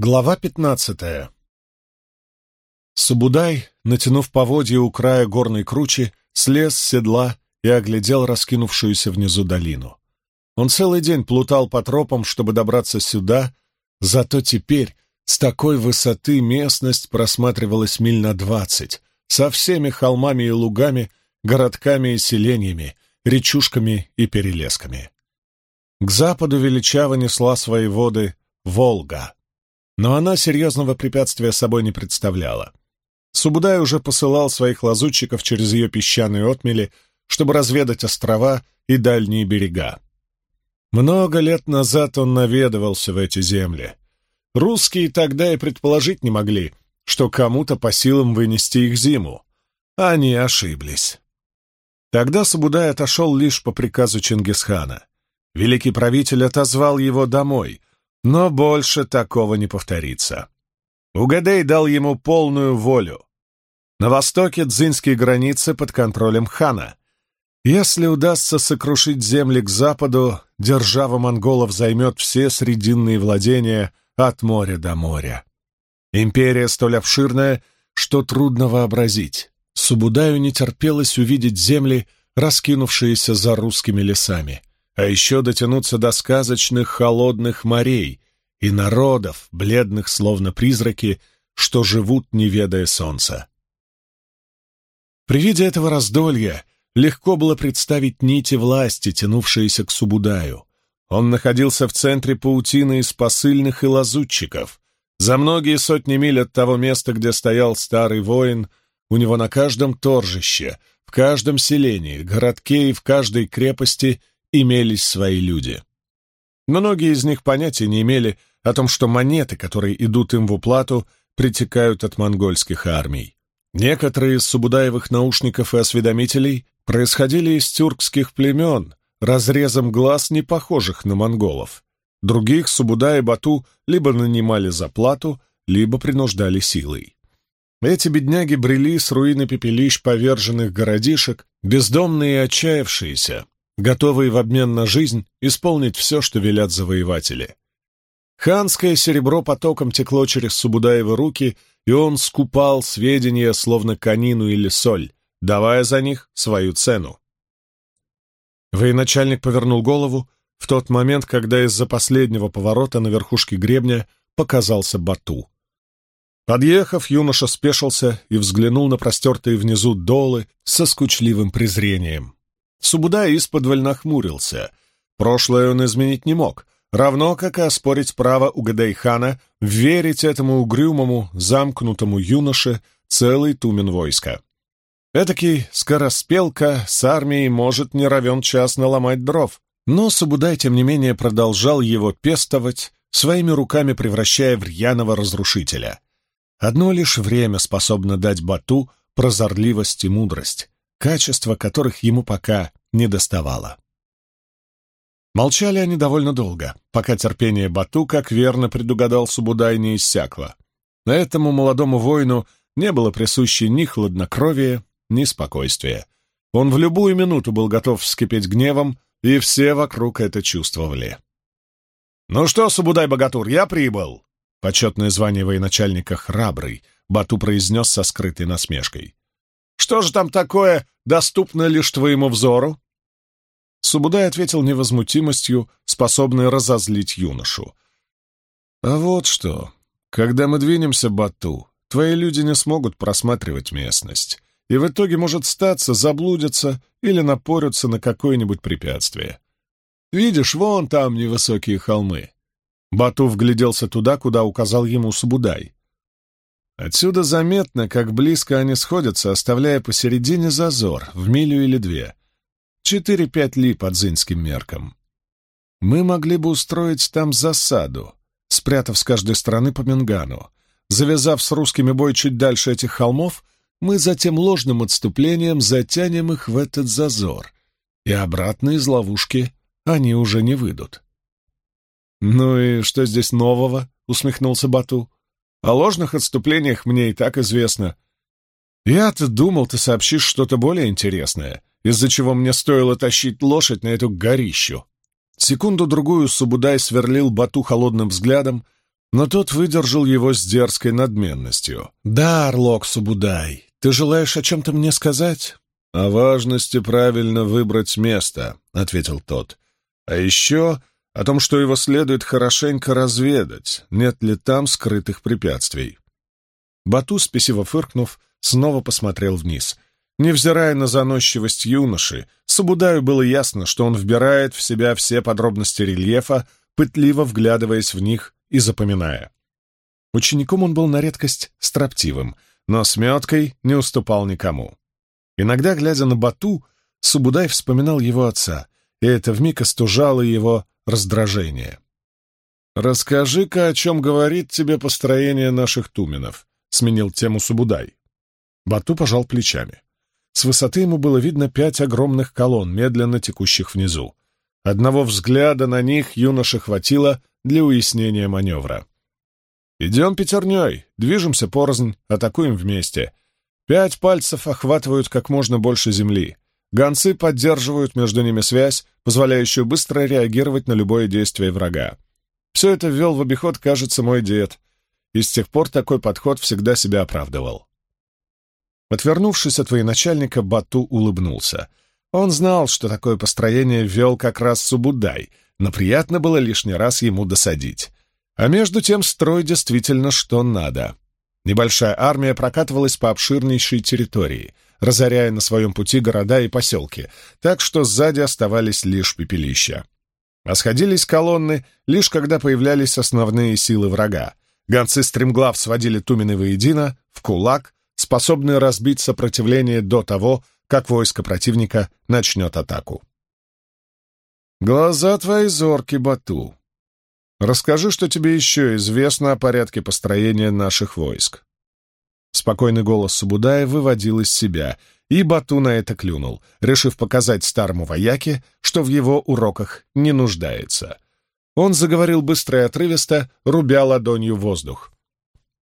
Глава пятнадцатая Субудай, натянув поводья у края горной кручи, слез с седла и оглядел раскинувшуюся внизу долину. Он целый день плутал по тропам, чтобы добраться сюда, зато теперь с такой высоты местность просматривалась миль на двадцать, со всеми холмами и лугами, городками и селениями, речушками и перелесками. К западу величаво несла свои воды Волга — но она серьезного препятствия собой не представляла. Субудай уже посылал своих лазутчиков через ее песчаные отмели, чтобы разведать острова и дальние берега. Много лет назад он наведывался в эти земли. Русские тогда и предположить не могли, что кому-то по силам вынести их зиму. Они ошиблись. Тогда Сабудай отошел лишь по приказу Чингисхана. Великий правитель отозвал его домой, но больше такого не повторится. Угадей дал ему полную волю. На востоке дзинские границы под контролем хана. Если удастся сокрушить земли к западу, держава монголов займет все срединные владения от моря до моря. Империя столь обширная, что трудно вообразить. Субудаю не терпелось увидеть земли, раскинувшиеся за русскими лесами а еще дотянуться до сказочных холодных морей и народов, бледных словно призраки, что живут, не ведая солнца. При виде этого раздолья легко было представить нити власти, тянувшиеся к Субудаю. Он находился в центре паутины из посыльных и лазутчиков. За многие сотни миль от того места, где стоял старый воин, у него на каждом торжище, в каждом селении, городке и в каждой крепости имелись свои люди. Многие из них понятия не имели о том, что монеты, которые идут им в уплату, притекают от монгольских армий. Некоторые из субудаевых наушников и осведомителей происходили из тюркских племен, разрезом глаз не похожих на монголов. Других Субудай и Бату либо нанимали за плату, либо принуждали силой. Эти бедняги брели с руины пепелищ поверженных городишек, бездомные и отчаявшиеся, готовые в обмен на жизнь исполнить все, что велят завоеватели. Ханское серебро потоком текло через Субудаевы руки, и он скупал сведения, словно конину или соль, давая за них свою цену. Военачальник повернул голову в тот момент, когда из-за последнего поворота на верхушке гребня показался Бату. Подъехав, юноша спешился и взглянул на простертые внизу долы со скучливым презрением. Субудай исподволь нахмурился. Прошлое он изменить не мог, равно как и оспорить право Угадайхана верить этому угрюмому, замкнутому юноше целый тумен войска. Этакий скороспелка с армией может не равен час наломать дров, но Субудай, тем не менее, продолжал его пестовать, своими руками превращая в рьяного разрушителя. Одно лишь время способно дать Бату прозорливость и мудрость качества которых ему пока не доставало. Молчали они довольно долго, пока терпение Бату, как верно предугадал Субудай, не иссякло. Этому молодому воину не было присуще ни хладнокровие, ни спокойствие. Он в любую минуту был готов вскипеть гневом, и все вокруг это чувствовали. «Ну что, Субудай-богатур, я прибыл!» Почетное звание военачальника «Храбрый» Бату произнес со скрытой насмешкой. Что же там такое, доступно лишь твоему взору?» Субудай ответил невозмутимостью, способной разозлить юношу. «А вот что. Когда мы двинемся, Бату, твои люди не смогут просматривать местность, и в итоге, может статься, заблудятся или напорются на какое-нибудь препятствие. Видишь, вон там невысокие холмы». Бату вгляделся туда, куда указал ему Субудай. Отсюда заметно, как близко они сходятся, оставляя посередине зазор, в милю или две. Четыре-пять ли по дзинским меркам. Мы могли бы устроить там засаду, спрятав с каждой стороны по Мингану. Завязав с русскими бой чуть дальше этих холмов, мы затем ложным отступлением затянем их в этот зазор, и обратно из ловушки они уже не выйдут. «Ну и что здесь нового?» — усмехнулся Бату. О ложных отступлениях мне и так известно. Я-то думал, ты сообщишь что-то более интересное, из-за чего мне стоило тащить лошадь на эту горищу. Секунду-другую Субудай сверлил Бату холодным взглядом, но тот выдержал его с дерзкой надменностью. «Да, Орлок Субудай, ты желаешь о чем-то мне сказать?» «О важности правильно выбрать место», — ответил тот. «А еще о том, что его следует хорошенько разведать, нет ли там скрытых препятствий». Бату, спесиво фыркнув, снова посмотрел вниз. Невзирая на заносчивость юноши, Сабудаю было ясно, что он вбирает в себя все подробности рельефа, пытливо вглядываясь в них и запоминая. Учеником он был на редкость строптивым, но с меткой не уступал никому. Иногда, глядя на Бату, Субудай вспоминал его отца, и это вмиг остужало его раздражение. «Расскажи-ка, о чем говорит тебе построение наших туменов», — сменил тему Субудай. Бату пожал плечами. С высоты ему было видно пять огромных колонн, медленно текущих внизу. Одного взгляда на них юноше хватило для уяснения маневра. «Идем пятерней, движемся порознь, атакуем вместе. Пять пальцев охватывают как можно больше земли. Гонцы поддерживают между ними связь, позволяющую быстро реагировать на любое действие врага. Все это ввел в обиход, кажется, мой дед, и с тех пор такой подход всегда себя оправдывал. Отвернувшись от военачальника, Бату улыбнулся. Он знал, что такое построение вел как раз Субудай, но приятно было лишний раз ему досадить. А между тем строй действительно что надо. Небольшая армия прокатывалась по обширнейшей территории, разоряя на своем пути города и поселки, так что сзади оставались лишь пепелища. А сходились колонны, лишь когда появлялись основные силы врага. Гонцы стремглав сводили Тумины воедино, в кулак, способные разбить сопротивление до того, как войско противника начнет атаку. «Глаза твои зорки, Бату. Расскажи, что тебе еще известно о порядке построения наших войск». Спокойный голос Субудая выводил из себя, и Бату на это клюнул, решив показать старому вояке, что в его уроках не нуждается. Он заговорил быстро и отрывисто, рубя ладонью воздух.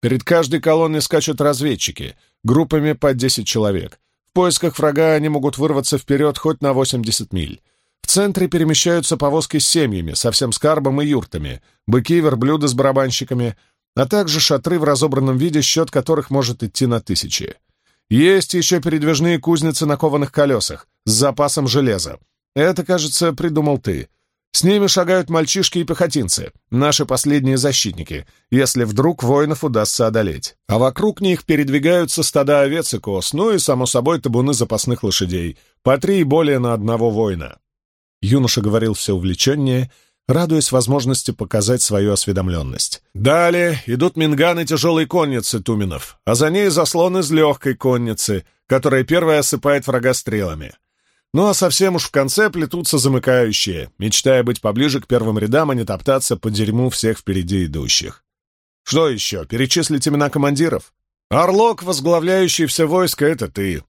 Перед каждой колонной скачут разведчики, группами по 10 человек. В поисках врага они могут вырваться вперед хоть на 80 миль. В центре перемещаются повозки с семьями, со всем скарбом и юртами, быки, верблюды с барабанщиками, а также шатры в разобранном виде, счет которых может идти на тысячи. Есть еще передвижные кузницы на кованых колесах с запасом железа. Это, кажется, придумал ты. С ними шагают мальчишки и пехотинцы, наши последние защитники, если вдруг воинов удастся одолеть. А вокруг них передвигаются стада овец и коз, ну и, само собой, табуны запасных лошадей, по три и более на одного воина. Юноша говорил все увлеченнее, радуясь возможности показать свою осведомленность. Далее идут минганы тяжелой конницы Туминов, а за ней заслон из легкой конницы, которая первая осыпает врага стрелами. Ну а совсем уж в конце плетутся замыкающие, мечтая быть поближе к первым рядам, а не топтаться по дерьму всех впереди идущих. Что еще, перечислить имена командиров? Орлок, возглавляющий все войско, это ты.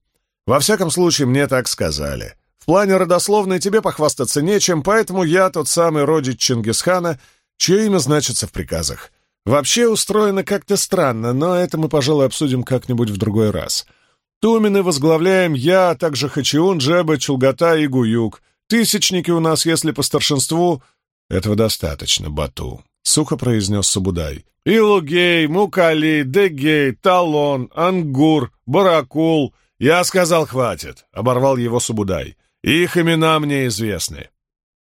Во всяком случае, мне так сказали. Плане родословной тебе похвастаться нечем, поэтому я тот самый родич Чингисхана, чье имя значится в приказах. Вообще устроено как-то странно, но это мы, пожалуй, обсудим как-нибудь в другой раз. — Тумины возглавляем я, а также Хачиун, Джеба, Чулгата и Гуюк. Тысячники у нас, если по старшинству...» «Этого достаточно, Бату», — сухо произнес Сабудай. «Илугей, Мукали, Дегей, Талон, Ангур, Баракул...» «Я сказал, хватит», — оборвал его Субудай. «Их имена мне известны».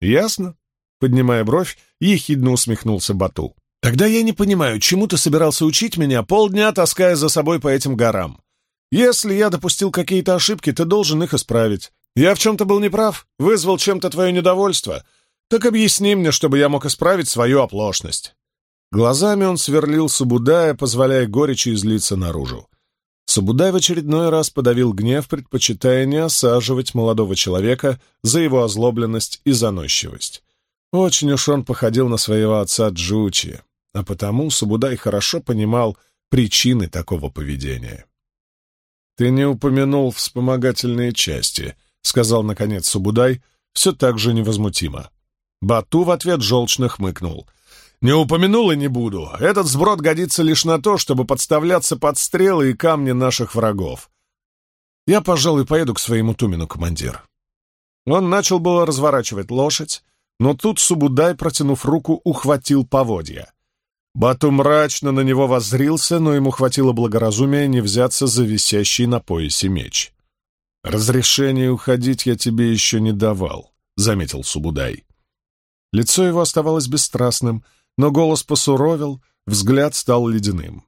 «Ясно?» — поднимая бровь, ехидно усмехнулся Бату. «Тогда я не понимаю, чему ты собирался учить меня, полдня таская за собой по этим горам? Если я допустил какие-то ошибки, ты должен их исправить. Я в чем-то был неправ, вызвал чем-то твое недовольство. Так объясни мне, чтобы я мог исправить свою оплошность». Глазами он сверлил Субудая, позволяя горечи излиться наружу. Субудай в очередной раз подавил гнев, предпочитая не осаживать молодого человека за его озлобленность и заносчивость. Очень уж он походил на своего отца Джучи, а потому Субудай хорошо понимал причины такого поведения. «Ты не упомянул вспомогательные части», — сказал, наконец, Субудай, все так же невозмутимо. Бату в ответ желчно хмыкнул. «Не упомянул и не буду. Этот сброд годится лишь на то, чтобы подставляться под стрелы и камни наших врагов. Я, пожалуй, поеду к своему Тумину, командир». Он начал было разворачивать лошадь, но тут Субудай, протянув руку, ухватил поводья. Бату мрачно на него воззрился, но ему хватило благоразумия не взяться за висящий на поясе меч. «Разрешение уходить я тебе еще не давал», — заметил Субудай. Лицо его оставалось бесстрастным, но голос посуровил, взгляд стал ледяным.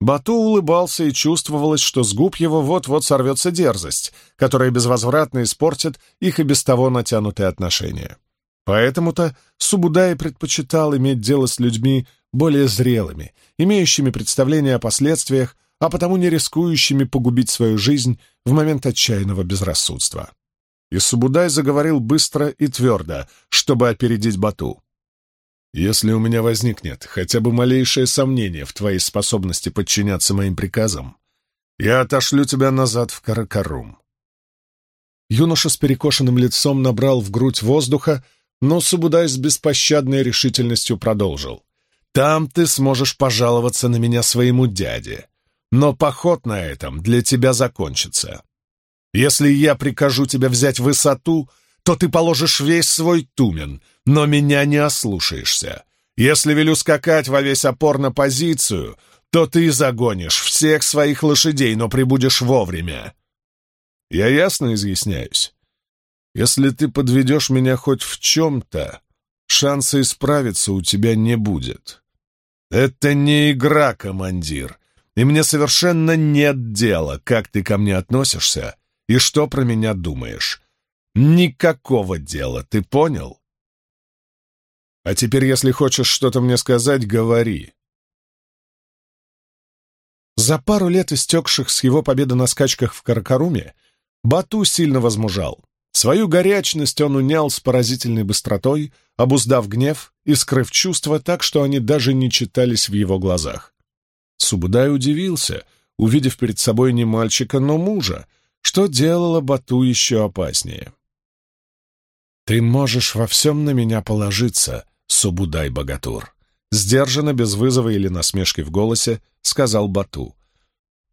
Бату улыбался, и чувствовалось, что с губ его вот-вот сорвется дерзость, которая безвозвратно испортит их и без того натянутые отношения. Поэтому-то Субудай предпочитал иметь дело с людьми более зрелыми, имеющими представление о последствиях, а потому не рискующими погубить свою жизнь в момент отчаянного безрассудства. И Субудай заговорил быстро и твердо, чтобы опередить Бату. Если у меня возникнет хотя бы малейшее сомнение в твоей способности подчиняться моим приказам, я отошлю тебя назад в Каракарум. Юноша с перекошенным лицом набрал в грудь воздуха, но Субудай с беспощадной решительностью продолжил. «Там ты сможешь пожаловаться на меня своему дяде, но поход на этом для тебя закончится. Если я прикажу тебе взять высоту, то ты положишь весь свой тумен, но меня не ослушаешься. Если велю скакать во весь опор на позицию, то ты загонишь всех своих лошадей, но прибудешь вовремя. Я ясно изъясняюсь. Если ты подведешь меня хоть в чем-то, шанса исправиться у тебя не будет. Это не игра, командир, и мне совершенно нет дела, как ты ко мне относишься и что про меня думаешь. Никакого дела, ты понял? А теперь, если хочешь что-то мне сказать, говори. За пару лет, истекших с его победы на скачках в Каракаруме, Бату сильно возмужал. Свою горячность он унял с поразительной быстротой, обуздав гнев и скрыв чувства так, что они даже не читались в его глазах. Субудай удивился, увидев перед собой не мальчика, но мужа, что делало Бату еще опаснее. «Ты можешь во всем на меня положиться, Субудай-богатур», сдержанно, без вызова или насмешки в голосе, сказал Бату.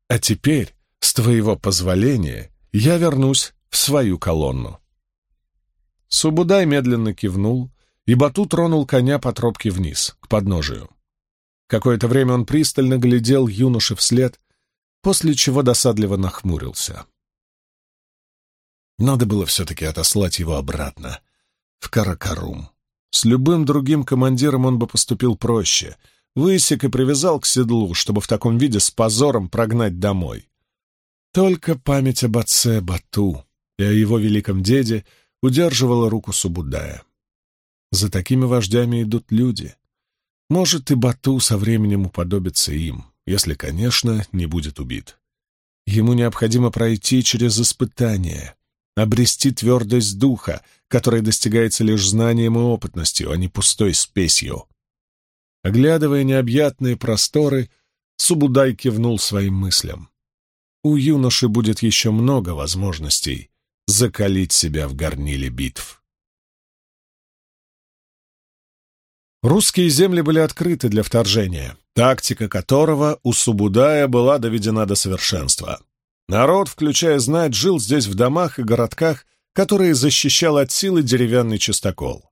«А теперь, с твоего позволения, я вернусь в свою колонну». Субудай медленно кивнул, и Бату тронул коня по тропке вниз, к подножию. Какое-то время он пристально глядел юноше вслед, после чего досадливо нахмурился. Надо было все-таки отослать его обратно, в Каракарум. С любым другим командиром он бы поступил проще. Высек и привязал к седлу, чтобы в таком виде с позором прогнать домой. Только память об отце Бату и о его великом деде удерживала руку Субудая. За такими вождями идут люди. Может, и Бату со временем уподобится им, если, конечно, не будет убит. Ему необходимо пройти через испытания, обрести твердость духа, которая достигается лишь знанием и опытностью, а не пустой спесью. Оглядывая необъятные просторы, Субудай кивнул своим мыслям. У юноши будет еще много возможностей закалить себя в горниле битв. Русские земли были открыты для вторжения, тактика которого у Субудая была доведена до совершенства. Народ, включая знать, жил здесь в домах и городках, которые защищал от силы деревянный частокол.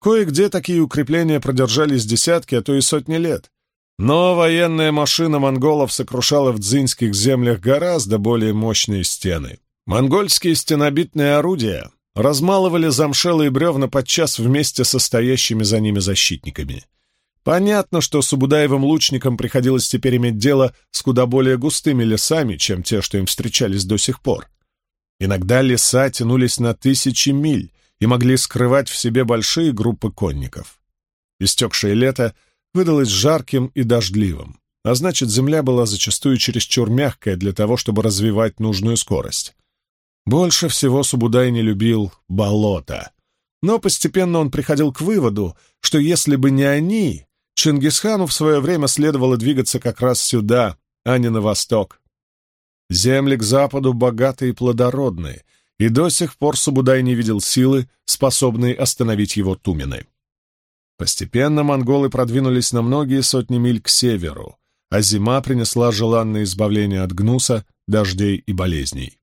Кое-где такие укрепления продержались десятки, а то и сотни лет. Но военная машина монголов сокрушала в дзиньских землях гораздо более мощные стены. Монгольские стенобитные орудия размалывали замшелые бревна подчас вместе со стоящими за ними защитниками — Понятно, что Субудаевым лучникам приходилось теперь иметь дело с куда более густыми лесами, чем те, что им встречались до сих пор. Иногда леса тянулись на тысячи миль и могли скрывать в себе большие группы конников. Истекшее лето выдалось жарким и дождливым, а значит, земля была зачастую чересчур мягкая для того, чтобы развивать нужную скорость. Больше всего Субудай не любил болота. Но постепенно он приходил к выводу, что если бы не они, Чингисхану в свое время следовало двигаться как раз сюда, а не на восток. Земли к западу богатые и плодородные, и до сих пор Субудай не видел силы, способной остановить его тумены. Постепенно монголы продвинулись на многие сотни миль к северу, а зима принесла желанное избавление от гнуса, дождей и болезней.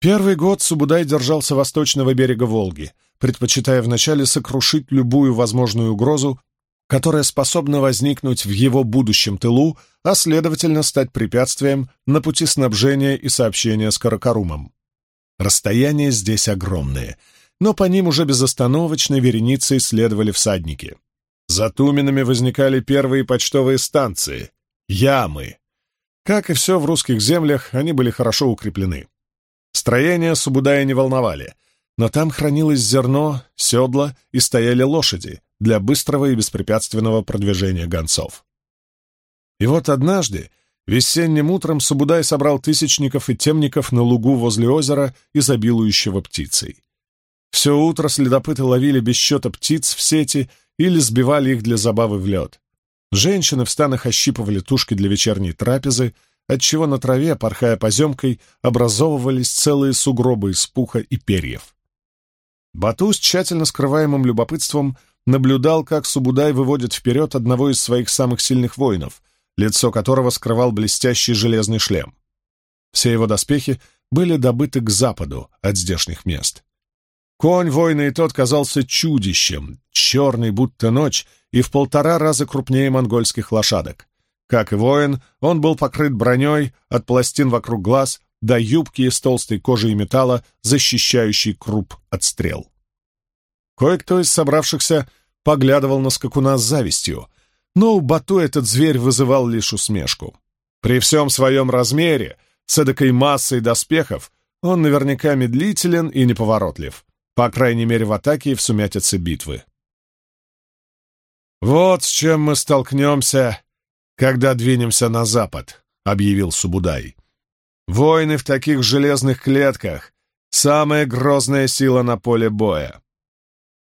Первый год Субудай держался восточного берега Волги — предпочитая вначале сокрушить любую возможную угрозу которая способна возникнуть в его будущем тылу, а следовательно стать препятствием на пути снабжения и сообщения с Каракарумом. Расстояния здесь огромные, но по ним уже безостановочной вереницей следовали всадники. За Туминами возникали первые почтовые станции — ямы. Как и все в русских землях, они были хорошо укреплены. Строения Субудая не волновали, но там хранилось зерно, седла и стояли лошади для быстрого и беспрепятственного продвижения гонцов. И вот однажды, весенним утром, Субудай собрал тысячников и темников на лугу возле озера, изобилующего птицей. Все утро следопыты ловили без счета птиц в сети или сбивали их для забавы в лед. Женщины в станах ощипывали тушки для вечерней трапезы, отчего на траве, порхая поземкой, образовывались целые сугробы из пуха и перьев. Бату с тщательно скрываемым любопытством наблюдал, как Субудай выводит вперед одного из своих самых сильных воинов, лицо которого скрывал блестящий железный шлем. Все его доспехи были добыты к западу от здешних мест. Конь воина и тот казался чудищем, черный, будто ночь, и в полтора раза крупнее монгольских лошадок. Как и воин, он был покрыт броней от пластин вокруг глаз до юбки из толстой кожи и металла, защищающей круп от стрел. Кое-кто из собравшихся поглядывал на скакуна с завистью, но у Бату этот зверь вызывал лишь усмешку. При всем своем размере, с эдакой массой доспехов, он наверняка медлителен и неповоротлив, по крайней мере в атаке и в сумятице битвы. «Вот с чем мы столкнемся когда двинемся на запад», — объявил Субудай. «Воины в таких железных клетках — самая грозная сила на поле боя.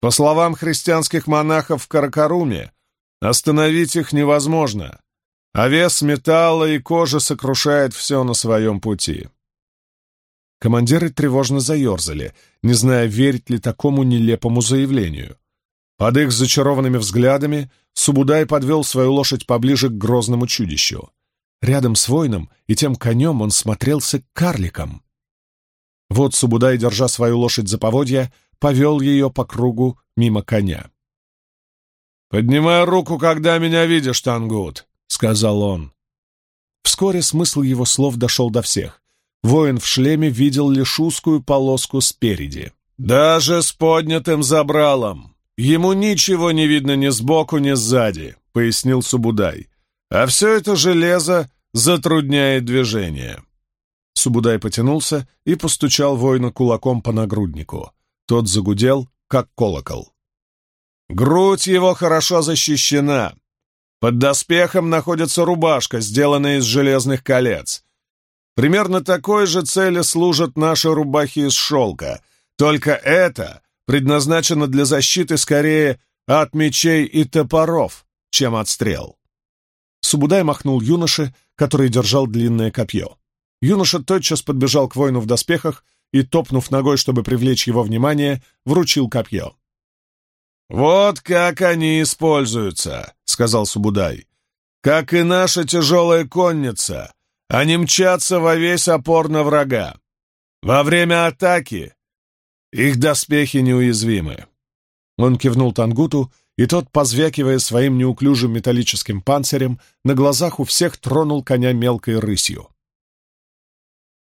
По словам христианских монахов в Каракаруме, остановить их невозможно, а вес металла и кожи сокрушает все на своем пути». Командиры тревожно заерзали, не зная, верить ли такому нелепому заявлению. Под их зачарованными взглядами Субудай подвел свою лошадь поближе к грозному чудищу. Рядом с воином и тем конем он смотрелся карликом. Вот Субудай, держа свою лошадь за поводья, повел ее по кругу мимо коня. «Поднимай руку, когда меня видишь, Тангут», — сказал он. Вскоре смысл его слов дошел до всех. Воин в шлеме видел лишь узкую полоску спереди. «Даже с поднятым забралом «Ему ничего не видно ни сбоку, ни сзади», — пояснил Субудай. «А все это железо затрудняет движение». Субудай потянулся и постучал воина кулаком по нагруднику. Тот загудел, как колокол. «Грудь его хорошо защищена. Под доспехом находится рубашка, сделанная из железных колец. Примерно такой же цели служат наши рубахи из шелка, только это предназначена для защиты скорее от мечей и топоров, чем от стрел. Субудай махнул юноше, который держал длинное копье. Юноша тотчас подбежал к воину в доспехах и, топнув ногой, чтобы привлечь его внимание, вручил копье. «Вот как они используются», — сказал Субудай. «Как и наша тяжелая конница, они мчатся во весь опор на врага. Во время атаки их доспехи неуязвимы. Он кивнул Тангуту, и тот, позвякивая своим неуклюжим металлическим панцирем, на глазах у всех тронул коня мелкой рысью.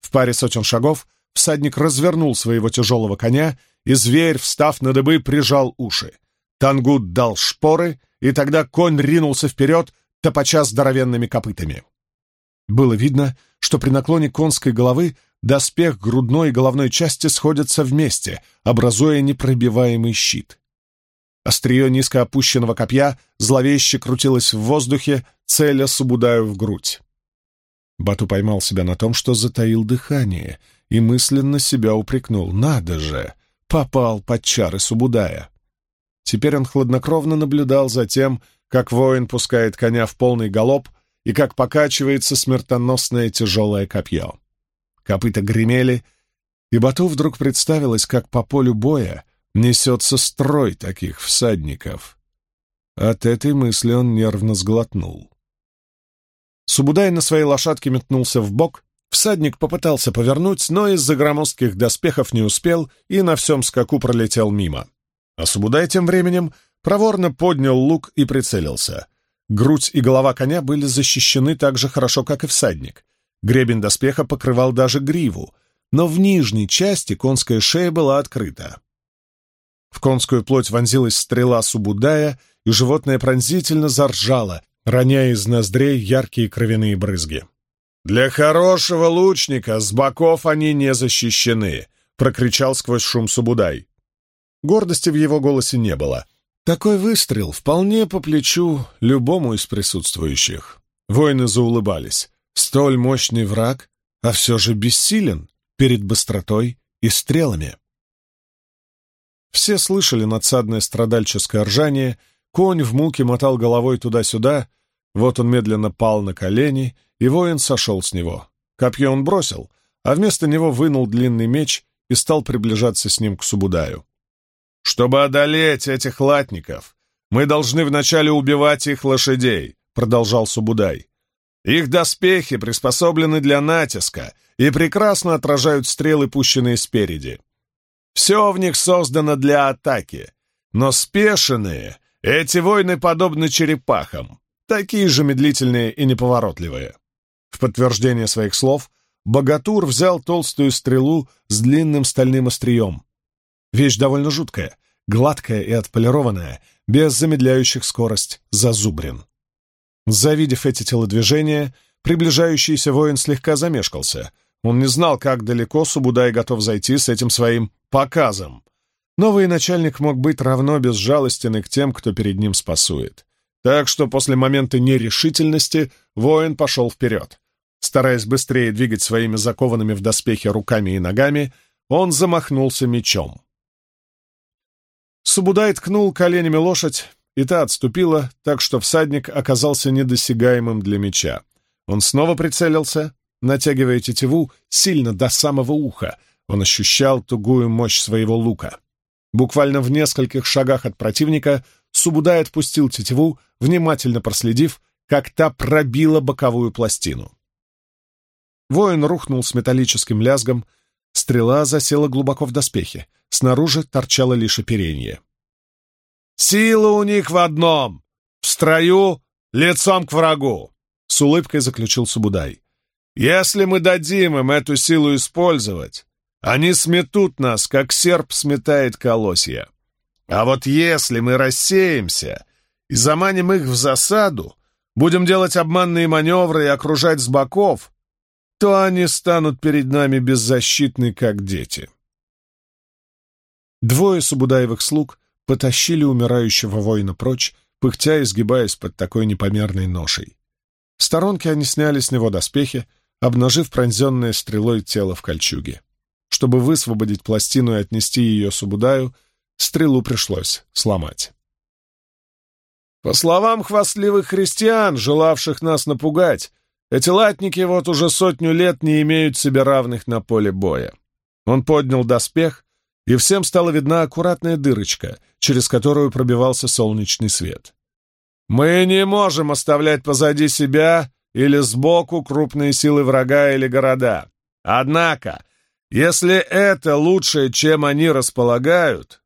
В паре сотен шагов всадник развернул своего тяжелого коня, и зверь, встав на дыбы, прижал уши. Тангут дал шпоры, и тогда конь ринулся вперед, топача здоровенными копытами. Было видно, что при наклоне конской головы доспех грудной и головной части сходятся вместе, образуя непробиваемый щит. Острие низко опущенного копья зловеще крутилось в воздухе, целя Субудаю в грудь. Бату поймал себя на том, что затаил дыхание, и мысленно себя упрекнул. «Надо же! Попал под чары Субудая!» Теперь он хладнокровно наблюдал за тем, как воин пускает коня в полный галоп и как покачивается смертоносное тяжелое копье. Копыта гремели, и Бату вдруг представилось, как по полю боя несется строй таких всадников. От этой мысли он нервно сглотнул. Субудай на своей лошадке метнулся в бок, всадник попытался повернуть, но из-за громоздких доспехов не успел и на всем скаку пролетел мимо. А Субудай тем временем проворно поднял лук и прицелился. Грудь и голова коня были защищены так же хорошо, как и всадник. Гребень доспеха покрывал даже гриву, но в нижней части конская шея была открыта. В конскую плоть вонзилась стрела Субудая, и животное пронзительно заржало, роняя из ноздрей яркие кровяные брызги. «Для хорошего лучника с боков они не защищены», — прокричал сквозь шум Субудай. Гордости в его голосе не было. Такой выстрел вполне по плечу любому из присутствующих. Воины заулыбались. Столь мощный враг, а все же бессилен перед быстротой и стрелами. Все слышали надсадное страдальческое ржание, конь в муке мотал головой туда-сюда, вот он медленно пал на колени, и воин сошел с него. Копье он бросил, а вместо него вынул длинный меч и стал приближаться с ним к Субудаю. «Чтобы одолеть этих латников, мы должны вначале убивать их лошадей», — продолжал Субудай. «Их доспехи приспособлены для натиска и прекрасно отражают стрелы, пущенные спереди. Все в них создано для атаки, но спешенные эти войны подобны черепахам, такие же медлительные и неповоротливые». В подтверждение своих слов Богатур взял толстую стрелу с длинным стальным острием. Вещь довольно жуткая, гладкая и отполированная, без замедляющих скорость зазубрин. Завидев эти телодвижения, приближающийся воин слегка замешкался. Он не знал, как далеко Субудай готов зайти с этим своим показом. Новый начальник мог быть равно безжалостен к тем, кто перед ним спасует. Так что после момента нерешительности воин пошел вперед. Стараясь быстрее двигать своими закованными в доспехи руками и ногами, он замахнулся мечом. Субудай ткнул коленями лошадь, и та отступила, так что всадник оказался недосягаемым для меча. Он снова прицелился, натягивая тетиву сильно до самого уха. Он ощущал тугую мощь своего лука. Буквально в нескольких шагах от противника Субудай отпустил тетиву, внимательно проследив, как та пробила боковую пластину. Воин рухнул с металлическим лязгом, стрела засела глубоко в доспехе, снаружи торчало лишь оперение. «Сила у них в одном! В строю, лицом к врагу!» — с улыбкой заключил Субудай. «Если мы дадим им эту силу использовать, они сметут нас, как серп сметает колосья. А вот если мы рассеемся и заманим их в засаду, будем делать обманные маневры и окружать с боков, то они станут перед нами беззащитны, как дети. Двое Субудаевых слуг потащили умирающего воина прочь, пыхтя и сгибаясь под такой непомерной ношей. В сторонке они сняли с него доспехи, обнажив пронзенное стрелой тело в кольчуге. Чтобы высвободить пластину и отнести ее Субудаю, стрелу пришлось сломать. По словам хвастливых христиан, желавших нас напугать, эти латники вот уже сотню лет не имеют себе равных на поле боя. Он поднял доспех, и всем стала видна аккуратная дырочка, через которую пробивался солнечный свет. Мы не можем оставлять позади себя или сбоку крупные силы врага или города. Однако, если это лучшее, чем они располагают,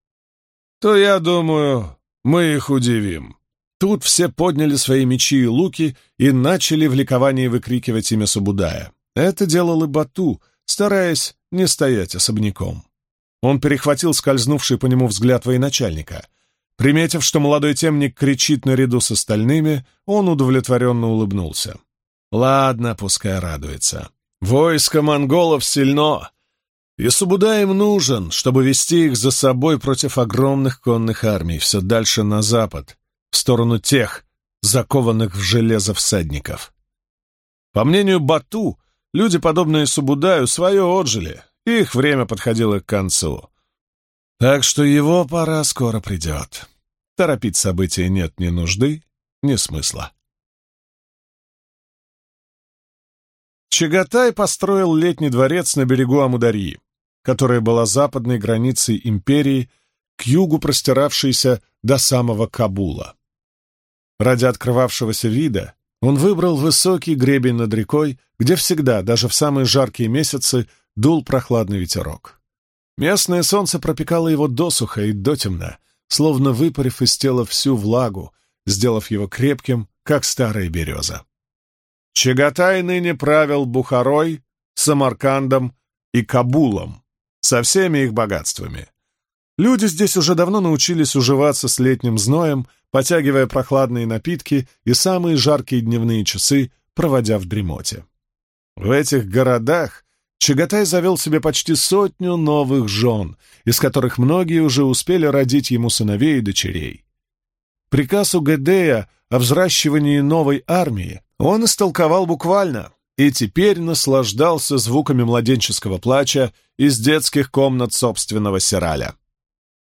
то, я думаю, мы их удивим. Тут все подняли свои мечи и луки и начали в ликовании выкрикивать имя Сабудая. Это делал и Бату, стараясь не стоять особняком. Он перехватил скользнувший по нему взгляд военачальника. Приметив, что молодой темник кричит наряду с остальными, он удовлетворенно улыбнулся. «Ладно, пускай радуется. Войско монголов сильно, и Субуда им нужен, чтобы вести их за собой против огромных конных армий все дальше на запад, в сторону тех, закованных в железо всадников. По мнению Бату, люди, подобные Субудаю, свое отжили, их время подходило к концу. Так что его пора скоро придет. Торопить события нет ни нужды, ни смысла. Чагатай построил летний дворец на берегу Амударьи, которая была западной границей империи, к югу простиравшейся до самого Кабула. Ради открывавшегося вида он выбрал высокий гребень над рекой, где всегда, даже в самые жаркие месяцы, дул прохладный ветерок. Местное солнце пропекало его досуха и дотемно, словно выпарив из тела всю влагу, сделав его крепким, как старая береза. Чагатай ныне правил Бухарой, Самаркандом и Кабулом, со всеми их богатствами. Люди здесь уже давно научились уживаться с летним зноем, потягивая прохладные напитки и самые жаркие дневные часы, проводя в дремоте. В этих городах Чагатай завел себе почти сотню новых жен, из которых многие уже успели родить ему сыновей и дочерей. Приказ Гедея о взращивании новой армии он истолковал буквально и теперь наслаждался звуками младенческого плача из детских комнат собственного Сираля.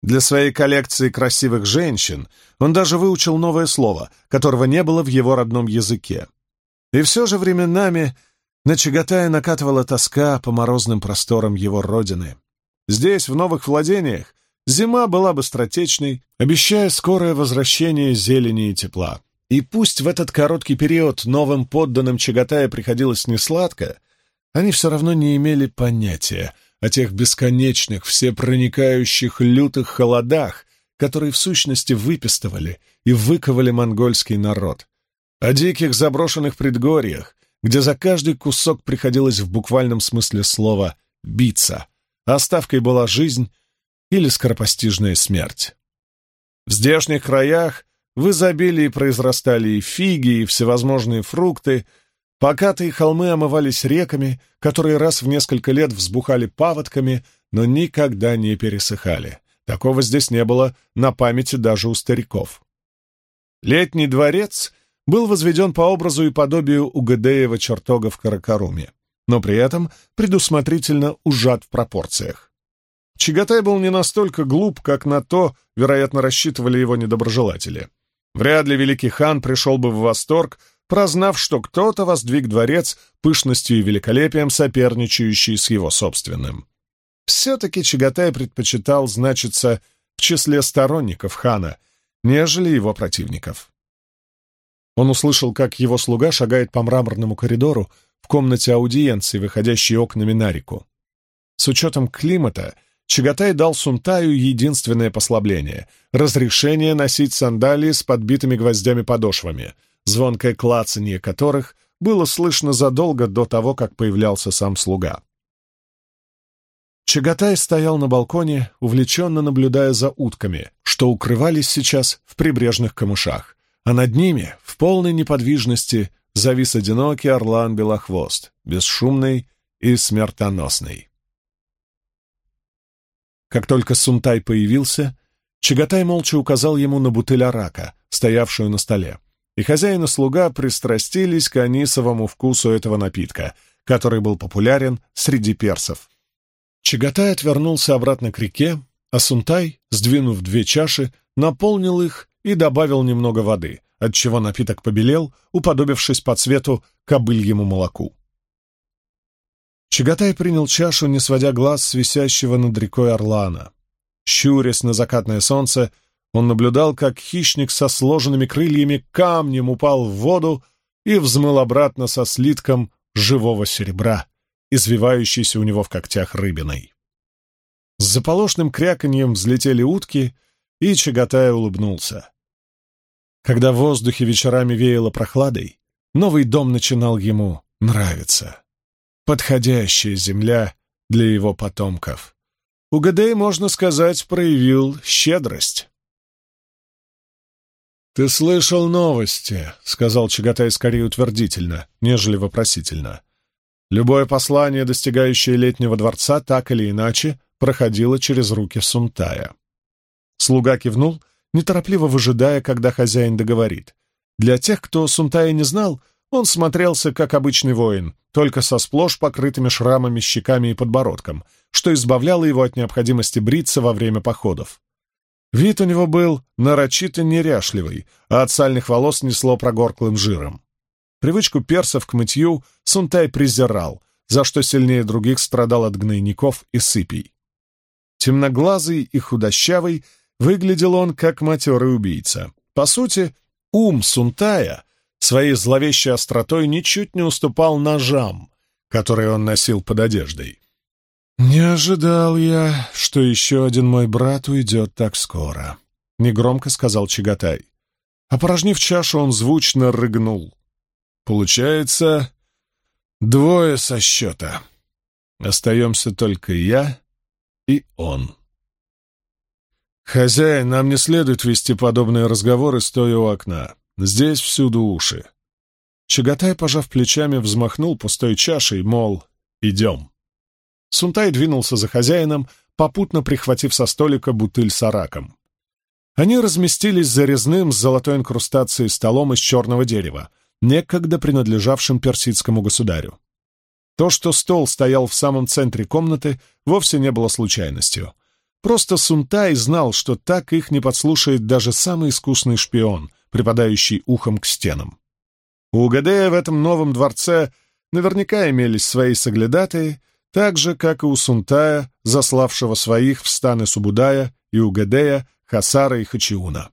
Для своей коллекции красивых женщин он даже выучил новое слово, которого не было в его родном языке. И все же временами на Чагатая накатывала тоска по морозным просторам его родины. Здесь, в новых владениях, зима была быстротечной, обещая скорое возвращение зелени и тепла. И пусть в этот короткий период новым подданным Чагатая приходилось несладко, они все равно не имели понятия о тех бесконечных, всепроникающих лютых холодах, которые в сущности выпистывали и выковали монгольский народ, о диких заброшенных предгорьях, где за каждый кусок приходилось в буквальном смысле слова «биться», а оставкой была жизнь или скоропостижная смерть. В здешних краях в изобилии произрастали и фиги, и всевозможные фрукты, покатые холмы омывались реками, которые раз в несколько лет взбухали паводками, но никогда не пересыхали. Такого здесь не было на памяти даже у стариков. Летний дворец был возведен по образу и подобию Угадеева чертога в Каракаруме, но при этом предусмотрительно ужат в пропорциях. Чагатай был не настолько глуп, как на то, вероятно, рассчитывали его недоброжелатели. Вряд ли великий хан пришел бы в восторг, прознав, что кто-то воздвиг дворец пышностью и великолепием, соперничающий с его собственным. Все-таки Чагатай предпочитал значиться в числе сторонников хана, нежели его противников. Он услышал, как его слуга шагает по мраморному коридору в комнате аудиенции, выходящей окнами на реку. С учетом климата Чагатай дал Сунтаю единственное послабление — разрешение носить сандалии с подбитыми гвоздями подошвами, звонкое клацанье которых было слышно задолго до того, как появлялся сам слуга. Чагатай стоял на балконе, увлеченно наблюдая за утками, что укрывались сейчас в прибрежных камышах, а над ними, в полной неподвижности, завис одинокий орлан-белохвост, бесшумный и смертоносный. Как только Сунтай появился, Чагатай молча указал ему на бутыль арака, стоявшую на столе, и хозяин и слуга пристрастились к анисовому вкусу этого напитка, который был популярен среди персов. Чагатай отвернулся обратно к реке, а Сунтай, сдвинув две чаши, наполнил их и добавил немного воды, отчего напиток побелел, уподобившись по цвету кобыльему молоку. Чагатай принял чашу, не сводя глаз с висящего над рекой орлана. Щурясь на закатное солнце, он наблюдал, как хищник со сложенными крыльями камнем упал в воду и взмыл обратно со слитком живого серебра, извивающейся у него в когтях рыбиной. С заполошным кряканьем взлетели утки — и Чагатай улыбнулся. Когда в воздухе вечерами веяло прохладой, новый дом начинал ему нравиться. Подходящая земля для его потомков. Угадей, можно сказать, проявил щедрость. «Ты слышал новости», — сказал Чагатай скорее утвердительно, нежели вопросительно. Любое послание, достигающее летнего дворца, так или иначе, проходило через руки Сунтая. Слуга кивнул, неторопливо выжидая, когда хозяин договорит. Для тех, кто Сунтая не знал, он смотрелся как обычный воин, только со сплошь покрытыми шрамами, щеками и подбородком, что избавляло его от необходимости бриться во время походов. Вид у него был нарочито неряшливый, а от сальных волос несло прогорклым жиром. Привычку персов к мытью Сунтай презирал, за что сильнее других страдал от гнойников и сыпей. Темноглазый и худощавый — Выглядел он как матерый убийца. По сути, ум Сунтая своей зловещей остротой ничуть не уступал ножам, которые он носил под одеждой. «Не ожидал я, что еще один мой брат уйдет так скоро», — негромко сказал Чагатай. Опорожнив чашу, он звучно рыгнул. «Получается, двое со счета. Остаемся только я и он». «Хозяин, нам не следует вести подобные разговоры, стоя у окна. Здесь всюду уши». Чагатай, пожав плечами, взмахнул пустой чашей, мол, идем. Сунтай двинулся за хозяином, попутно прихватив со столика бутыль с араком. Они разместились за резным с золотой инкрустацией столом из черного дерева, некогда принадлежавшим персидскому государю. То, что стол стоял в самом центре комнаты, вовсе не было случайностью. Просто Сунтай знал, что так их не подслушает даже самый искусный шпион, припадающий ухом к стенам. У Угадея в этом новом дворце наверняка имелись свои соглядатые, так же, как и у Сунтая, заславшего своих в станы Субудая и Угадея, Хасара и Хачиуна.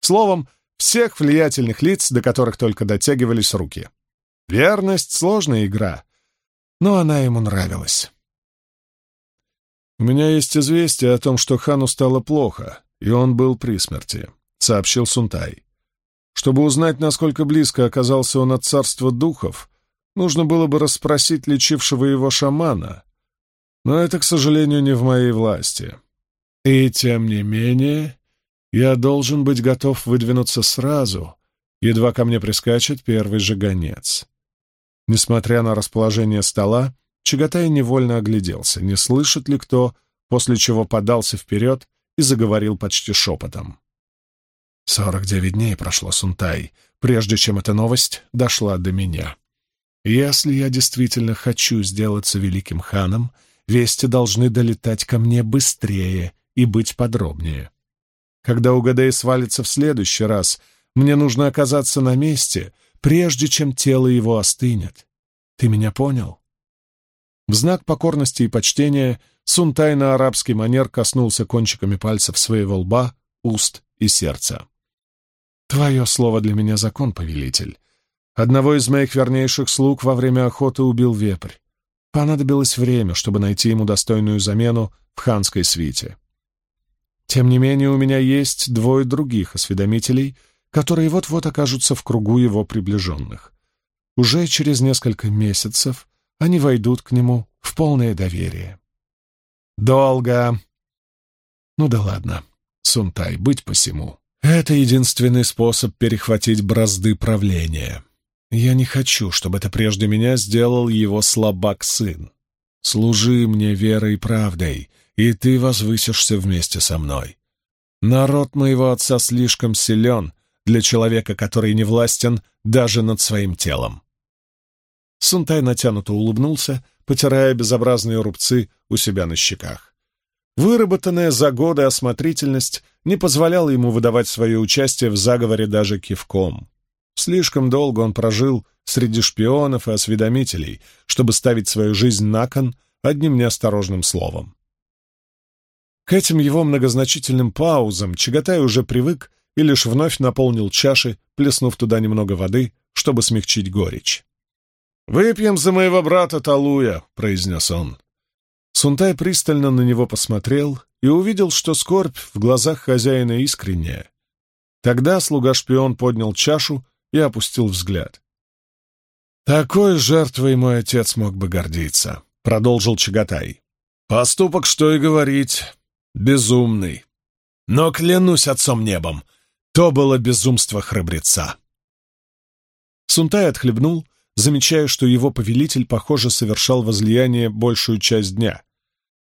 Словом, всех влиятельных лиц, до которых только дотягивались руки. Верность — сложная игра, но она ему нравилась. «У меня есть известие о том, что хану стало плохо, и он был при смерти», — сообщил Сунтай. «Чтобы узнать, насколько близко оказался он от царства духов, нужно было бы расспросить лечившего его шамана, но это, к сожалению, не в моей власти. И тем не менее, я должен быть готов выдвинуться сразу, едва ко мне прискачет первый же гонец». Несмотря на расположение стола, Чагатай невольно огляделся, не слышит ли кто, после чего подался вперед и заговорил почти шепотом. «Сорок девять дней прошло, Сунтай, прежде чем эта новость дошла до меня. Если я действительно хочу сделаться великим ханом, вести должны долетать ко мне быстрее и быть подробнее. Когда Угадей свалится в следующий раз, мне нужно оказаться на месте, прежде чем тело его остынет. Ты меня понял?» В знак покорности и почтения Сунтай на арабский манер коснулся кончиками пальцев своего лба, уст и сердца. «Твое слово для меня закон, повелитель. Одного из моих вернейших слуг во время охоты убил вепрь. Понадобилось время, чтобы найти ему достойную замену в ханской свите. Тем не менее, у меня есть двое других осведомителей, которые вот-вот окажутся в кругу его приближенных. Уже через несколько месяцев они войдут к нему в полное доверие. Долго. Ну да ладно, Сунтай, быть посему. Это единственный способ перехватить бразды правления. Я не хочу, чтобы это прежде меня сделал его слабак-сын. Служи мне верой и правдой, и ты возвысишься вместе со мной. Народ моего отца слишком силен для человека, который не властен даже над своим телом. Сунтай натянуто улыбнулся, потирая безобразные рубцы у себя на щеках. Выработанная за годы осмотрительность не позволяла ему выдавать свое участие в заговоре даже кивком. Слишком долго он прожил среди шпионов и осведомителей, чтобы ставить свою жизнь на кон одним неосторожным словом. К этим его многозначительным паузам Чагатай уже привык и лишь вновь наполнил чаши, плеснув туда немного воды, чтобы смягчить горечь. «Выпьем за моего брата Талуя», — произнес он. Сунтай пристально на него посмотрел и увидел, что скорбь в глазах хозяина искренняя. Тогда слуга-шпион поднял чашу и опустил взгляд. «Такой жертвой мой отец мог бы гордиться», — продолжил Чагатай. «Поступок, что и говорить, безумный. Но клянусь отцом небом, то было безумство храбреца». Сунтай отхлебнул, замечая, что его повелитель, похоже, совершал возлияние большую часть дня.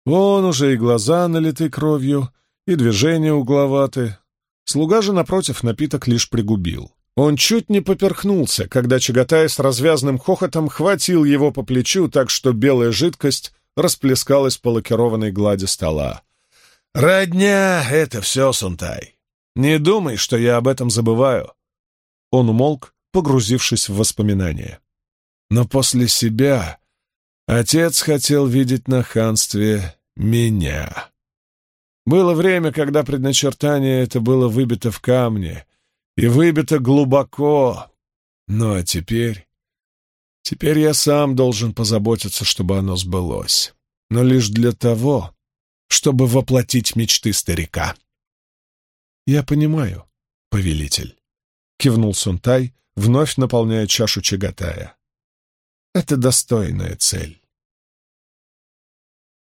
Вон уже и глаза налиты кровью, и движения угловаты. Слуга же, напротив, напиток лишь пригубил. Он чуть не поперхнулся, когда Чагатай с развязным хохотом хватил его по плечу так, что белая жидкость расплескалась по лакированной глади стола. «Родня — это все, Сунтай. Не думай, что я об этом забываю». Он умолк, погрузившись в воспоминания. Но после себя отец хотел видеть на ханстве меня. Было время, когда предначертание это было выбито в камне, и выбито глубоко. Ну а теперь... Теперь я сам должен позаботиться, чтобы оно сбылось. Но лишь для того, чтобы воплотить мечты старика. «Я понимаю, повелитель», — кивнул Сунтай, вновь наполняя чашу Чагатая. «Это достойная цель».